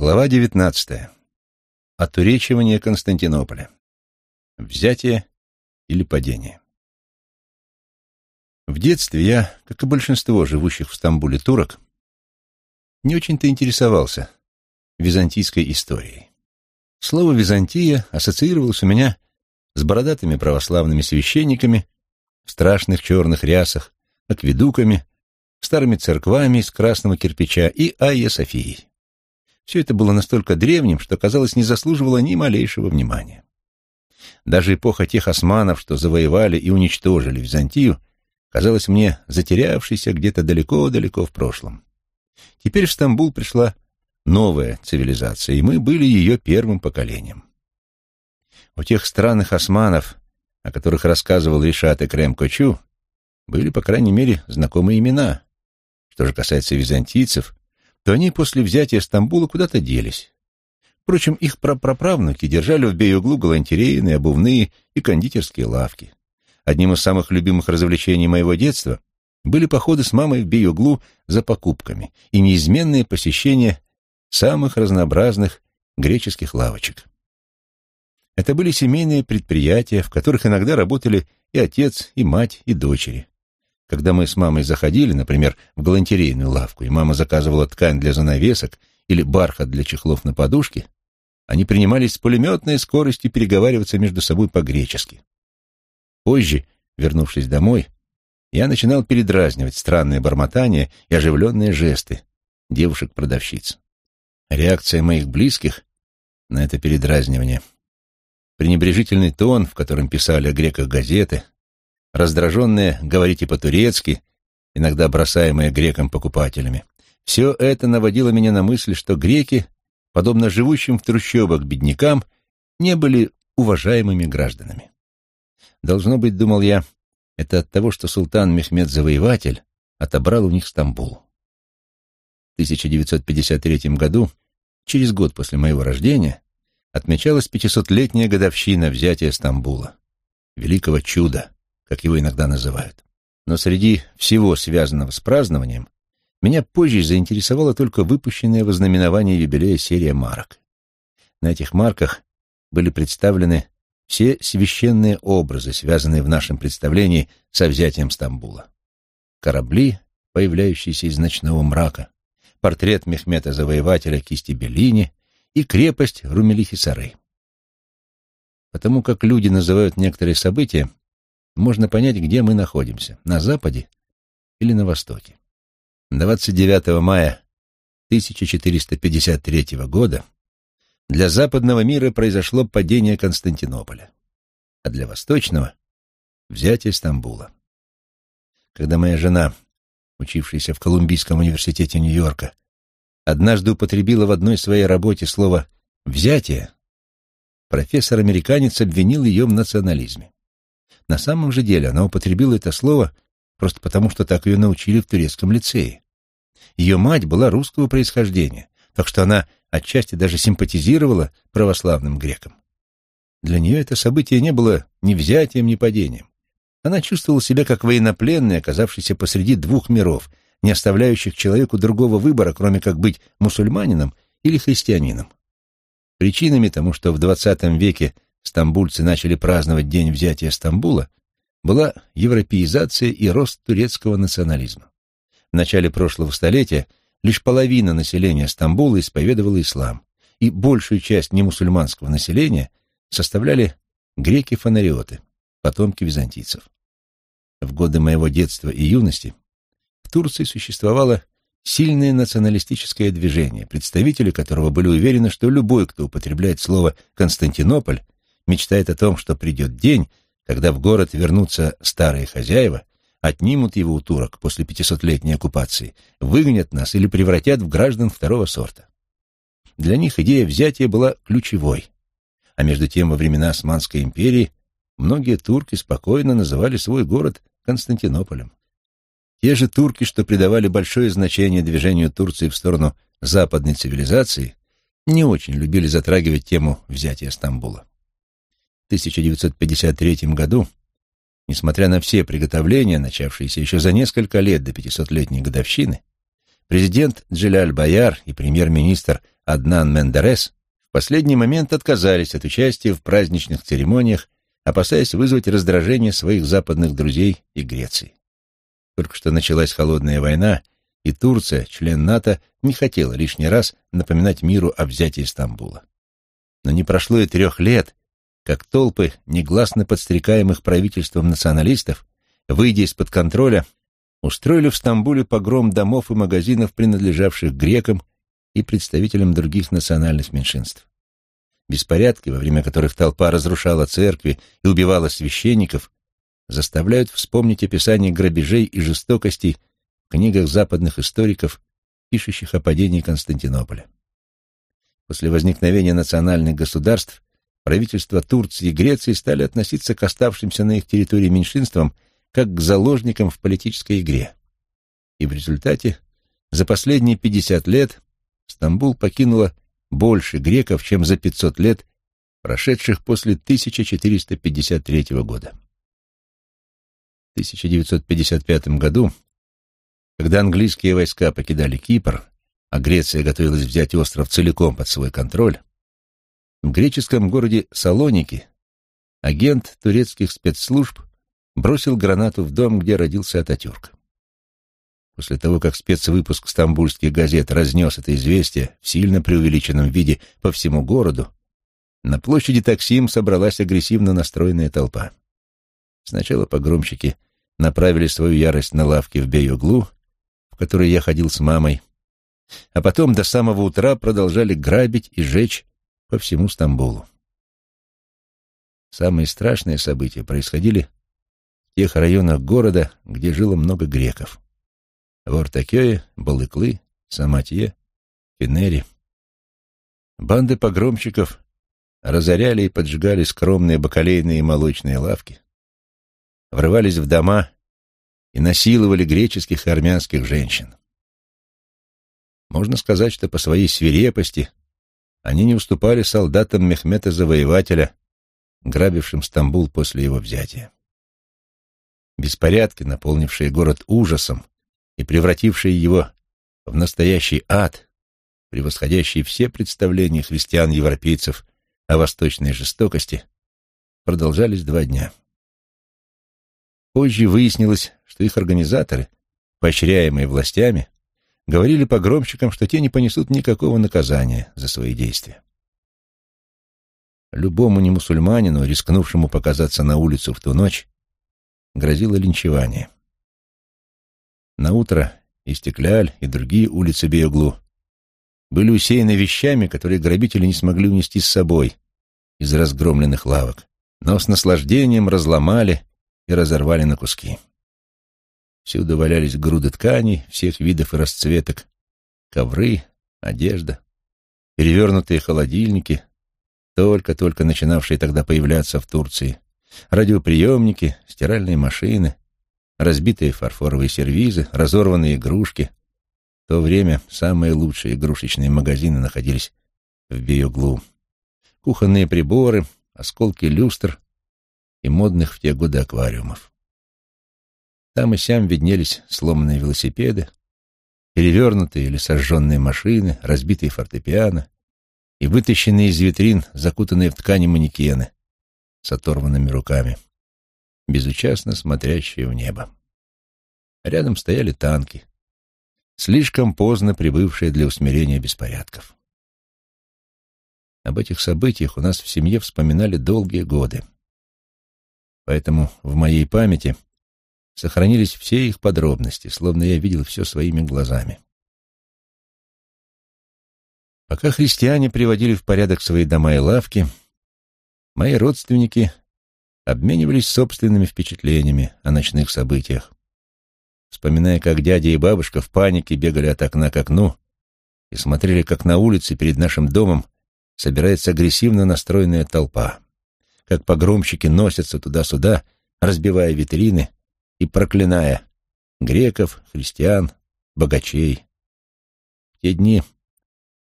Глава 19. Отуречивание Константинополя. Взятие или падение. В детстве я, как и большинство живущих в Стамбуле турок, не очень-то интересовался византийской историей. Слово «Византия» ассоциировалось у меня с бородатыми православными священниками в страшных черных рясах, акведуками, старыми церквами из красного кирпича и Айя Софией. Все это было настолько древним, что, казалось, не заслуживало ни малейшего внимания. Даже эпоха тех османов, что завоевали и уничтожили Византию, казалась мне затерявшейся где-то далеко-далеко в прошлом. Теперь в Стамбул пришла новая цивилизация, и мы были ее первым поколением. У тех странных османов, о которых рассказывал Ришат Экрем Кочу, были, по крайней мере, знакомые имена. Что же касается византийцев, то они после взятия Стамбула куда-то делись. Впрочем, их прапраправнуки держали в Бей-углу галантерейные, обувные и кондитерские лавки. Одним из самых любимых развлечений моего детства были походы с мамой в Бей-углу за покупками и неизменные посещения самых разнообразных греческих лавочек. Это были семейные предприятия, в которых иногда работали и отец, и мать, и дочери. Когда мы с мамой заходили, например, в галантерейную лавку, и мама заказывала ткань для занавесок или бархат для чехлов на подушке, они принимались с пулеметной скоростью переговариваться между собой по-гречески. Позже, вернувшись домой, я начинал передразнивать странные бормотания и оживленные жесты девушек-продавщиц. Реакция моих близких на это передразнивание, пренебрежительный тон, в котором писали о греках газеты, раздраженные «говорите по-турецки», иногда бросаемые грекам-покупателями. Все это наводило меня на мысль, что греки, подобно живущим в трущобах беднякам, не были уважаемыми гражданами. Должно быть, думал я, это от того, что султан Мехмед Завоеватель отобрал у них Стамбул. В 1953 году, через год после моего рождения, отмечалась 500-летняя годовщина взятия Стамбула, великого чуда, как его иногда называют. Но среди всего связанного с празднованием меня позже заинтересовало только выпущенное во знаменование юбилея серия марок. На этих марках были представлены все священные образы, связанные в нашем представлении со взятием Стамбула. Корабли, появляющиеся из ночного мрака, портрет Мехмета Завоевателя кисти Беллини и крепость Румелихи-Сары. Потому как люди называют некоторые события, можно понять, где мы находимся — на западе или на востоке. 29 мая 1453 года для западного мира произошло падение Константинополя, а для восточного — взятие Стамбула. Когда моя жена, учившаяся в Колумбийском университете Нью-Йорка, однажды употребила в одной своей работе слово «взятие», профессор-американец обвинил ее в национализме. На самом же деле она употребила это слово просто потому, что так ее научили в турецком лицее. Ее мать была русского происхождения, так что она отчасти даже симпатизировала православным грекам. Для нее это событие не было ни взятием, ни падением. Она чувствовала себя как военнопленный, оказавшийся посреди двух миров, не оставляющих человеку другого выбора, кроме как быть мусульманином или христианином. Причинами тому, что в XX веке стамбульцы начали праздновать день взятия Стамбула, была европеизация и рост турецкого национализма. В начале прошлого столетия лишь половина населения Стамбула исповедовала ислам, и большую часть немусульманского населения составляли греки-фонариоты, потомки византийцев. В годы моего детства и юности в Турции существовало сильное националистическое движение, представители которого были уверены, что любой, кто употребляет слово «Константинополь», мечтает о том, что придет день, когда в город вернутся старые хозяева, отнимут его у турок после пятисотлетней оккупации, выгонят нас или превратят в граждан второго сорта. Для них идея взятия была ключевой. А между тем, во времена Османской империи многие турки спокойно называли свой город Константинополем. Те же турки, что придавали большое значение движению Турции в сторону западной цивилизации, не очень любили затрагивать тему взятия Стамбула. 1953 году, несмотря на все приготовления, начавшиеся еще за несколько лет до 500-летней годовщины, президент Джиляль Баяр и премьер-министр Аднан Мендерес в последний момент отказались от участия в праздничных церемониях, опасаясь вызвать раздражение своих западных друзей и Греции. Только что началась холодная война, и Турция, член НАТО, не хотела лишний раз напоминать миру о взятии Стамбула. Но не прошло и трех лет, как толпы негласно подстрекаемых правительством националистов, выйдя из-под контроля, устроили в Стамбуле погром домов и магазинов, принадлежавших грекам и представителям других национальных меньшинств. Беспорядки, во время которых толпа разрушала церкви и убивала священников, заставляют вспомнить описание грабежей и жестокостей в книгах западных историков, пишущих о падении Константинополя. После возникновения национальных государств правительства Турции и Греции стали относиться к оставшимся на их территории меньшинствам как к заложникам в политической игре. И в результате за последние 50 лет Стамбул покинуло больше греков, чем за 500 лет, прошедших после 1453 года. В 1955 году, когда английские войска покидали Кипр, а Греция готовилась взять остров целиком под свой контроль, в греческом городе Салоники агент турецких спецслужб бросил гранату в дом, где родился Ататюрк. После того, как спецвыпуск стамбульских газет разнес это известие в сильно преувеличенном виде по всему городу, на площади Таксим собралась агрессивно настроенная толпа. Сначала погромщики направили свою ярость на лавки в Бей-Углу, в которой я ходил с мамой, а потом до самого утра продолжали грабить и жечь по всему Стамбулу. Самые страшные события происходили в тех районах города, где жило много греков. В Ортакёе, Балыклы, Саматье, Фенери. Банды погромщиков разоряли и поджигали скромные бакалейные и молочные лавки, врывались в дома и насиловали греческих и армянских женщин. Можно сказать, что по своей свирепости они не уступали солдатам Мехмета Завоевателя, грабившим Стамбул после его взятия. Беспорядки, наполнившие город ужасом и превратившие его в настоящий ад, превосходящий все представления христиан-европейцев о восточной жестокости, продолжались два дня. Позже выяснилось, что их организаторы, поощряемые властями, говорили погромщикам, что те не понесут никакого наказания за свои действия. Любому немусульманину, рискнувшему показаться на улицу в ту ночь, грозило линчевание. На утро Истекляль и другие улицы Беоглу были усеяны вещами, которые грабители не смогли унести с собой из разгромленных лавок, но с наслаждением разломали и разорвали на куски. Всюду валялись груды тканей всех видов и расцветок, ковры, одежда, перевернутые холодильники, только-только начинавшие тогда появляться в Турции, радиоприемники, стиральные машины, разбитые фарфоровые сервизы, разорванные игрушки. В то время самые лучшие игрушечные магазины находились в Биоглу. Кухонные приборы, осколки люстр и модных в те годы аквариумов. Там и сям виднелись сломанные велосипеды, перевернутые или сожженные машины, разбитые фортепиано и вытащенные из витрин, закутанные в ткани манекены с оторванными руками, безучастно смотрящие в небо. Рядом стояли танки, слишком поздно прибывшие для усмирения беспорядков. Об этих событиях у нас в семье вспоминали долгие годы. Поэтому в моей памяти сохранились все их подробности, словно я видел все своими глазами. Пока христиане приводили в порядок свои дома и лавки, мои родственники обменивались собственными впечатлениями о ночных событиях, вспоминая, как дядя и бабушка в панике бегали от окна к окну и смотрели, как на улице перед нашим домом собирается агрессивно настроенная толпа, как погромщики носятся туда-сюда, разбивая витрины и проклиная греков, христиан, богачей. В те дни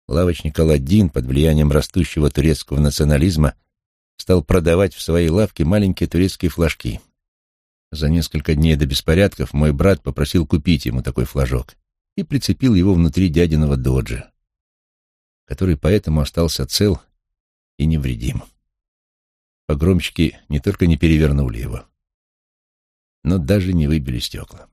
лавочник Аладдин под влиянием растущего турецкого национализма стал продавать в своей лавке маленькие турецкие флажки. За несколько дней до беспорядков мой брат попросил купить ему такой флажок, и прицепил его внутри дядиного доджа, который поэтому остался цел и невредим. Погромщики не только не перевернули его, но даже не выбили стекла.